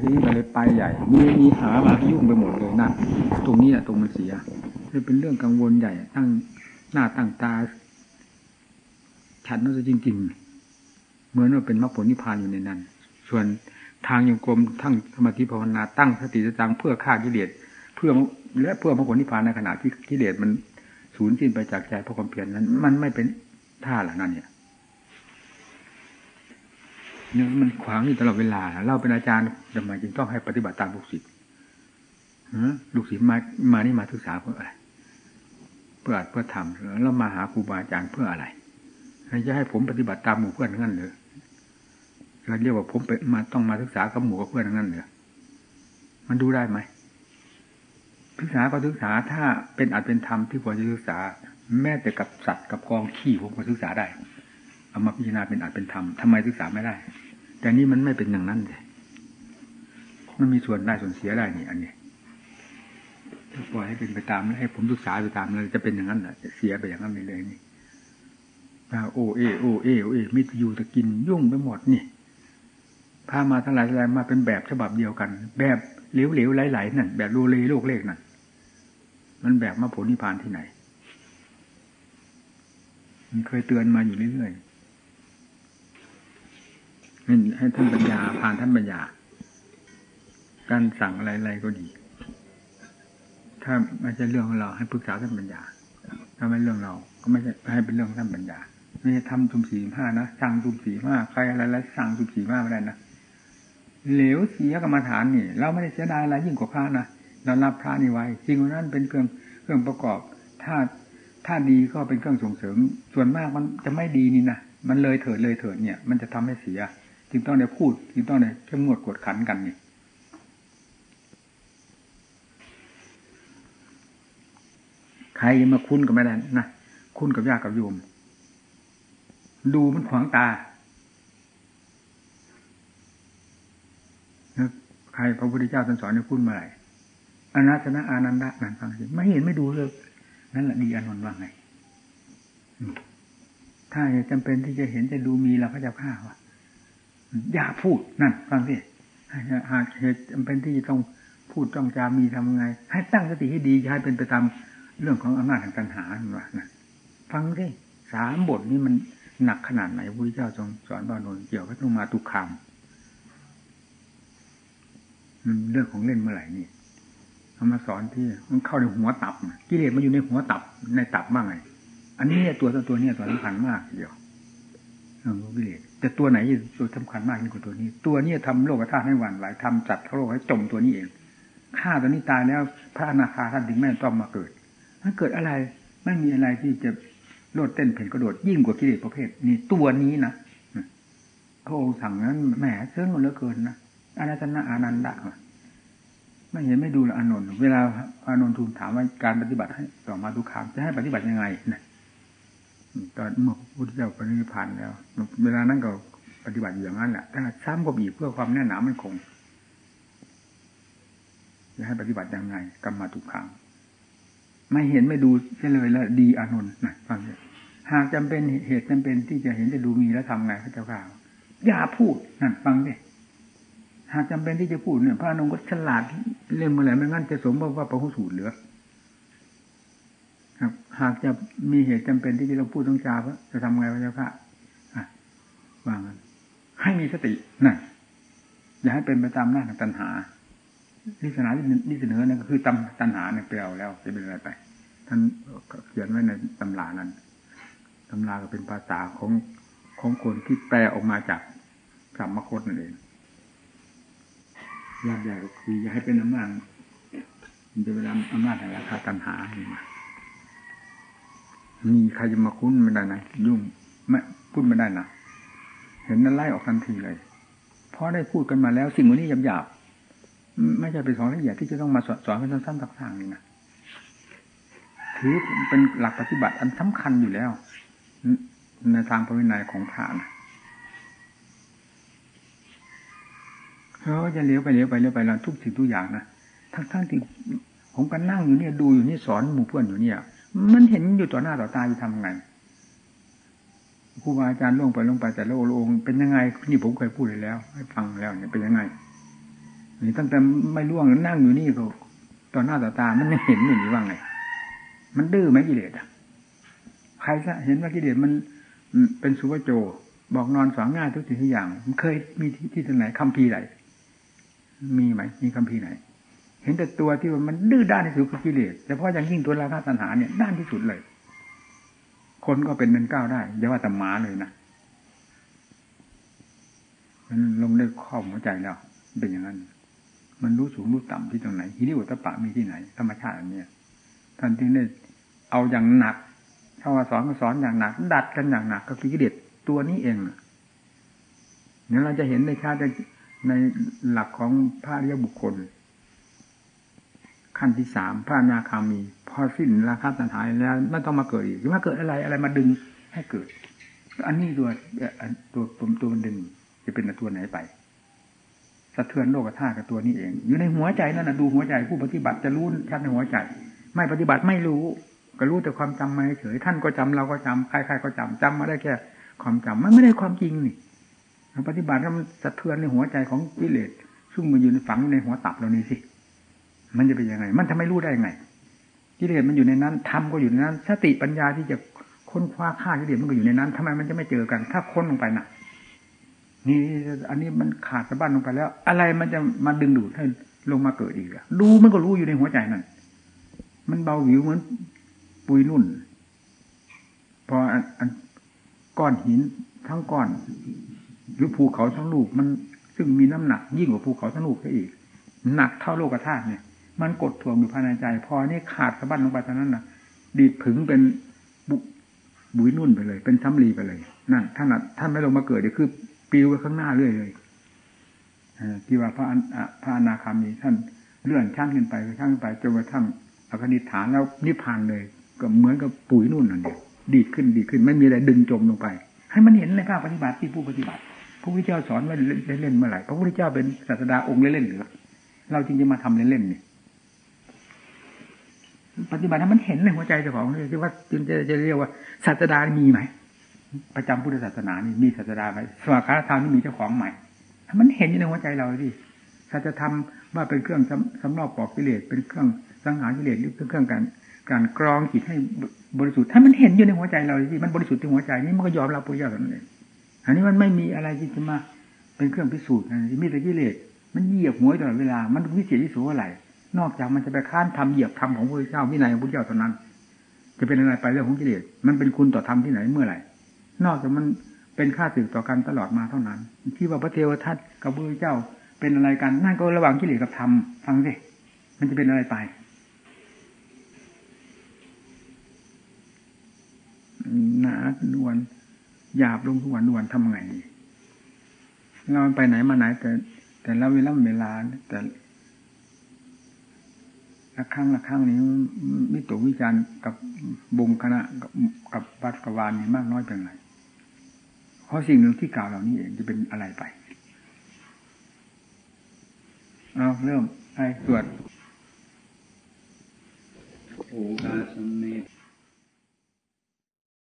ทีนี้มันเลยไปใหญ่มีมีหามายุ่งไปหมดเลยนั่นตรงนี้แหละตรงมันเสียเลยเป็นเรื่องกังวลใหญ่ ตั้งหน้าตั้งตา ฉันนั่นจะจริงๆเหมือนว่าเป็นมรรคผลนิพพานอยู่ในนั้น ส่วนทางยังกรมทั้งสมาธิภาวนาตั้งสติจังเพื่อฆ่ากิเลสเพื่อและเพื่อมรรคผลนิพพานในขณะที่กิเลสมันสูญสิ้นไปจากใจเพราะความเพียรนั้น มันไม่เป็นท่าหละนั่นเนี่ย เนี่ยมันขวางอยู่ตลอดเวลาเราเป็นอาจารย์ทำไมจึงต้องให้ปฏิบัติตามลูกศิษย์ลูกศิษย์มามานี่มาศึกษาเพื่ออะไรเพื่อเพื่อทำแล้วมาหาครูบาอาจารย์เพื่ออะไรจะให้ผมปฏิบัติตามหมู่เพื่อนงั้นเลยเราเรียกว่าผมไปมาต้องมาศึกษากับหมู่กับเพื่อนงั้นเลยมันดูได้ไหมศึกษาก็ศึกษาถ้าเป็นอาจเป็นธรรมที่ควรจะศึกษา แม้แต่กับสัตว์กับกองขี้ผมก็ศึกษาได้ เอามาพิจารณาเป็นอาจเป็นธรรมทำไมศึกษาไม่ได้ แต่นี่มันไม่เป็นอย่างนั้นเลยมันมีส่วนได้ส่วนเสียได้นี่ อันนี้ถ้าปล่อยให้เป็นไปตามแล้วให้ผมศึกษาไปตามเลยจะเป็นอย่างนั้นแหละเสียไปอย่างนั้นเลยนี่โอเอโอเอโอเอมิตรยูตะกินยุ่งไปหมดนี่พามาทั้งหลายหลายมาเป็นแบบฉบับเดียวกัน แบบเหลวๆไหลๆนั่นแบบโลเลโลกเลขนั่นมันแบบมาผลนิพพานที่ไหน มันเคยเตือนมาอยู่เรื่อยๆ ให้ท่านปัญญาผ่านท่านปัญญา การสั่งอะไรๆก็ดี ถ้าไม่ใช่เรื่องของเราให้ปรึกษาท่านปัญญา ถ้าไม่เรื่องเรา ก็ไม่ใช่ให้เป็นเรื่องท่านปัญญาไม่ใช่ทำจุ่มสี่ห้านะสั่งจุ่มสี่ห้าใครอะไรแล้วสั่งจุ่มสี่ห้าไม่ได้นะเหลวเสียกรรมฐานนี่ เราไม่ได้เสียดายอะไรยิ่งกว่าพระนะเรารับพระนี่ไว้สิ่งนั้นเป็นเครื่องเครื่องประกอบ ถ้าถ้าดีก็เป็นเครื่องส่งเสริม ส่วนมากมันจะไม่ดีนี่นะมันเลยเถิดเลยเถิดเนี่ย มันจะทำให้เสีย จึงต้องได้พูดจึงต้องได้เข้มงวดกดขันกันนี่ใครมาคุ้นกับไม่ได้นะคุ้นกับยากกับโยม ดูมันขวางตาใครพระพุทธเจ้าท่านสอนให้คุ้นมาไหร่อนัตนะอานันดะนั่นฟังสิไม่เห็นไม่ดูเลยนั่นแหละดีอานนท์ว่าไงถ้าจำเป็นที่จะเห็นจะดูมีเราก็จะฆ่าวะ อย่าพูดนั่นฟังสิหากเหตุจำเป็นที่จะต้องพูดต้องจามีทำไง ให้ตั้งสติให้ดีให้เป็นไปตามเรื่องของอำนาจแห่งตัณหาว่านะฟังสิสามบทนี้มันหนักขนาดไหนพระพุทธเจ้าทรงสอนบานนเกี่ยวกับต้องมาตุคามเรื่องของเล่นเมื่อไหร่นี่เอามาสอนที่มันเข้าในหัวตับกิเลสมันอยู่ในหัวตับในตับบ้างไง อันนี้เนี่ยตัวตัวนี้ตัวสำคัญมากเดียวเรื่องกิเลส แต่ตัวไหนตัวสำคัญมากยิ่งกว่าตัวนี้ ตัวนี้ทำโลกธาตุให้หวั่นไหวทำจัดโลกให้จมตัวนี้เองฆ่าตัวนี้ตายแล้วพระอนาคาท่านถึงแม่ต้องมาเกิดถ้าเกิดอะไรไม่มีอะไรที่จะโลดเต้นเพ่นกระโดดยิ่งกว่ากิเลสประเภทนี้ตัวนี้นะพระองค์สั่งนั้นแหมเสื่อมเหลือเกินนะอนันตนะอานันดะไม่เห็นไม่ดูละอานนท์เวลาอานนท์ทูลถามว่าการปฏิบัติให้ต่อมาทุกครั้งจะให้ปฏิบัติยังไงนะ ตอนเมื่อพุทธเจ้าปฏิพันธ์แล้ว เวลานั้นก็ปฏิบัติอย่างนั้นแหละถ้าซ้ำก็บีบเพื่อความแน่นหนามันคงจะให้ปฏิบัติยังไงกรรมาทุกครั้งไม่เห็นไม่ดูเฉลยแล้วดีอานนท์นะฟังเลยหากจำเป็นเหตุจำเป็นที่จะเห็นจะดูมีแล้วทำไงพระเจ้าข่าวอย่าพูดนั่นฟังดิหากจำเป็นที่จะพูดเนี่ยพระนงก็ฉลาดเล่นมาแล้วไม่งั้นจะสมว่าพระหุสูตรเหลือ หากจะมีเหตุจำเป็นที่จะต้องพูดต้องจาจะทำไงพระเจ้าค่ะว่างันให้มีสตินั่นอย่าให้เป็นไปตามหน้าของตัณหานิสนาที่เสนอนั่นก็คือตำตัณหาเนี่ยไปเอาแล้วจะเป็นอะไรไป ท่านเขียนไว้ในตำรานั้นตำราก็เป็นภาษาของของคนที่แปลออกมาจากธรรมคตนั่นเองยากใหญ่ก็คืออย่าให้เป็นอำนาจมันจะเวลาอำนาจแห่งราคาตัณหาเห็นไหม มีใครจะมาคุ้นไม่ได้นะยุ่งไม่พูดไม่ได้นะเห็นนั้นไล่ออกทันทีเลย เพราะได้พูดกันมาแล้วสิ่งวันนี้หยาบๆไม่ใช่เป็นของละเอียดที่จะต้องมาสอนกันสั้นๆต่างๆนี่นะถือเป็นหลักปฏิบัติอันสำคัญอยู่แล้ว ในทางพระวินัยของพระนะเขาจะเลี้ยวไปเลี้ยวไปเลี้ยวไปเราทุกสิ่งทุกอย่างนะทั้งทั้งที่ผมก็นั่งอยู่เนี่ยดูอยู่นี่สอนหมู่เพื่อนอยู่เนี่ย มันเห็นอยู่ต่อหน้าต่อตาอยู่ทำไงครูบาอาจารย์ล่วงไปล่วงไปแต่ละองค์เป็นยังไงนี่ผมเคยพูดเลยแล้ว ให้ฟังแล้วเนี่ยเป็นยังไงนี่ตั้งแต่ไม่ล่วงนั่งอยู่นี่ก็ต่อหน้าต่อตามันไม่เห็นอย่างนี้ว่าไง มันดื้อไหมกิเลสอะใครซะเห็นว่ากิเลสมันเป็นสุวโจ บอกนอนสองง่ายทุกสิ่งทุกอย่าง มันเคยมีที่ที่ไหนคำพีไหนมีไหมมีคำพีไหน เห็นแต่ตัวที่มันดื้อด้านที่สุดคือกิเลสแต่พาะอย่างยิ่งตัวราคะตัณหาเนี่ยด้านที่สุดเลย คนก็เป็นเนินก้าวได้อย่าว่าแต่หมาเลยนะมันลงได้ข้อหัวใจแล้วเป็นอย่างนั้น มันรู้สูงรู้ต่ำที่ตรงไหนฮิริโอตปะมีที่ไหน ธรรมชาติอันนี้ท่านจึงได้เอาอย่างหนักถ้าว่าสอนก็สอนอย่างหนัก ดัดกันอย่างหนักก็คือกิเลสตัวนี้เองเนี่ยเราจะเห็นในชาติในหลักของพระเรียบุคคล ขั้นที่สามพระนาคามี พอสิ้นราคาตัณหาแล้วไม่ต้องมาเกิดอีกมาเกิดอะไรอะไรมาดึงให้เกิด อันนี้ตัวตัวตัวตัวมันดึงจะเป็นตัวไหนไปสะเทือนโลกธาตุกับตัวนี้เอง อยู่ในหัวใจนั่นนะดูหัวใจผู้ปฏิบัติจะรู้ชัดในหัวใจ ไม่ปฏิบัติไม่รู้ ก็รู้แต่ความจำมาเฉยท่านก็จำเราก็จำใครๆก็จำจำมาได้แค่ความจำมันไม่ได้ความจริงนี่ปฏิบัติแล้วมันสะเทือนในหัวใจของกิเลสซึ่งมันอยู่ในฝังในหัวตับเรานี่สิ มันจะเป็นยังไง มันทำไม่รู้ได้ยังไงกิเลสมันอยู่ในนั้นธรรมก็อยู่ในนั้น สติปัญญาที่จะค้นคว้าฆ่ากิเลสมันก็อยู่ในนั้นทำไมมันจะไม่เจอกัน ถ้าค้นลงไปน่ะ นี่อันนี้มันขาดสะบั้นลงไปแล้ว อะไรมันจะมาดึงดูดให้ลงมาเกิดอีกอะรู้มันก็รู้อยู่ในหัวใจนั่นมันเบาหิวเหมือนปุยนุ่น พออันก้อนหินทั้งก้อน หรือภูเขาทั้งลูกมันซึ่งมีน้ำหนักยิ่งกว่าภูเขาทั้งลูกซะอีก หนักเท่าโลกธาตุเนี่ย มันกดถ่วงอยู่ภายในใจ พอนี่ขาดสะบั้นลงไปตอนนั้นน่ะ ดีดผึงเป็นบุบุยนุ่นไปเลย เป็นซ้ำลีไปเลยนั่นท่านท่านไม่ลงมาเกิดเดี๋ยวคือปิวไปข้างหน้าเรื่อยเลยที่ว่าพระพระอนาคามีท่านเลื่อนชั้นขึ้นไปชั้นขึ้นไปจนกระทั่งอคนิฐานแล้วนิพพานเลย ก็เหมือนกับปุ๋ยนุ่นนั่นเองดีขึ้นดีขึ้น ไม่มีอะไรดึงจมลงไป ให้มันเห็นในภาคปฏิบัติที่ผู้ปฏิบัติพระพุทธเจ้าสอนว่าเล่นเมื่อไหร่พระพุทธเจ้าเป็นศาสดาองค์เล่นๆหรือเราจริงจะมาทำเล่นๆนี่ ปฏิบัติให้มันเห็นในหัวใจเจ้าของเลยที่ว่าจึงจะจะเรียกว่าศาสดามีไหมประจำพุทธศาสนานี่มีศาสดาไหมสวากาธรรมนี่มีเจ้าของใหม่มันเห็นอยู่ในหัวใจเราดิสัจธรรมว่าเป็นเครื่องสำรอบปอกกิเลสเป็นเครื่องสังหารกิเลสหรือเป็นเครื่องการการกรองจิตให้บริสุทธิ์ถ้ามันเห็นอยู่ในหัวใจเราดิมันบริสุทธิ์ที่หัวใจนี่มันก็ยอมรับพุทธเจ้านั่นเองอันนี้มันไม่มีอะไรที่จะมาเป็นเครื่องพิสูจน์นะมีแต่กิเลสมันเหยียบหัวตลอดเวลา มันวิเศษวิสูอะไร นอกจากมันจะไปค้านทำเหยียบธรรมของพระเจ้าวินัยของพระเจ้าเท่านั้น จะเป็นอะไรไปเรื่องของกิเลสมันเป็นคุณต่อธรรมที่ไหนเมื่อไหร่นอกจากมันเป็นค่าสึกต่อกันตลอดมาเท่านั้นที่ว่าพระเทวทัตกับพระเจ้าเป็นอะไรกันนั่นก็ระหว่างกิเลสกับธรรมฟังสิมันจะเป็นอะไรไปหนานวลหยาบลงทุกวันนวลทำไงเราไปไหนมาไหนแต่แต่ละเวลาเวลาแต่ ละครั้งละครั้งนี้มิตรวิจารณ์กับบุงคณะกับวัดกวานนี่มากน้อยเป็นไรเพราะสิ่งหนึ่งที่กล่าวเหล่านี้เองจะเป็นอะไรไปเอาเริ่มไปตรวจโอกาสเม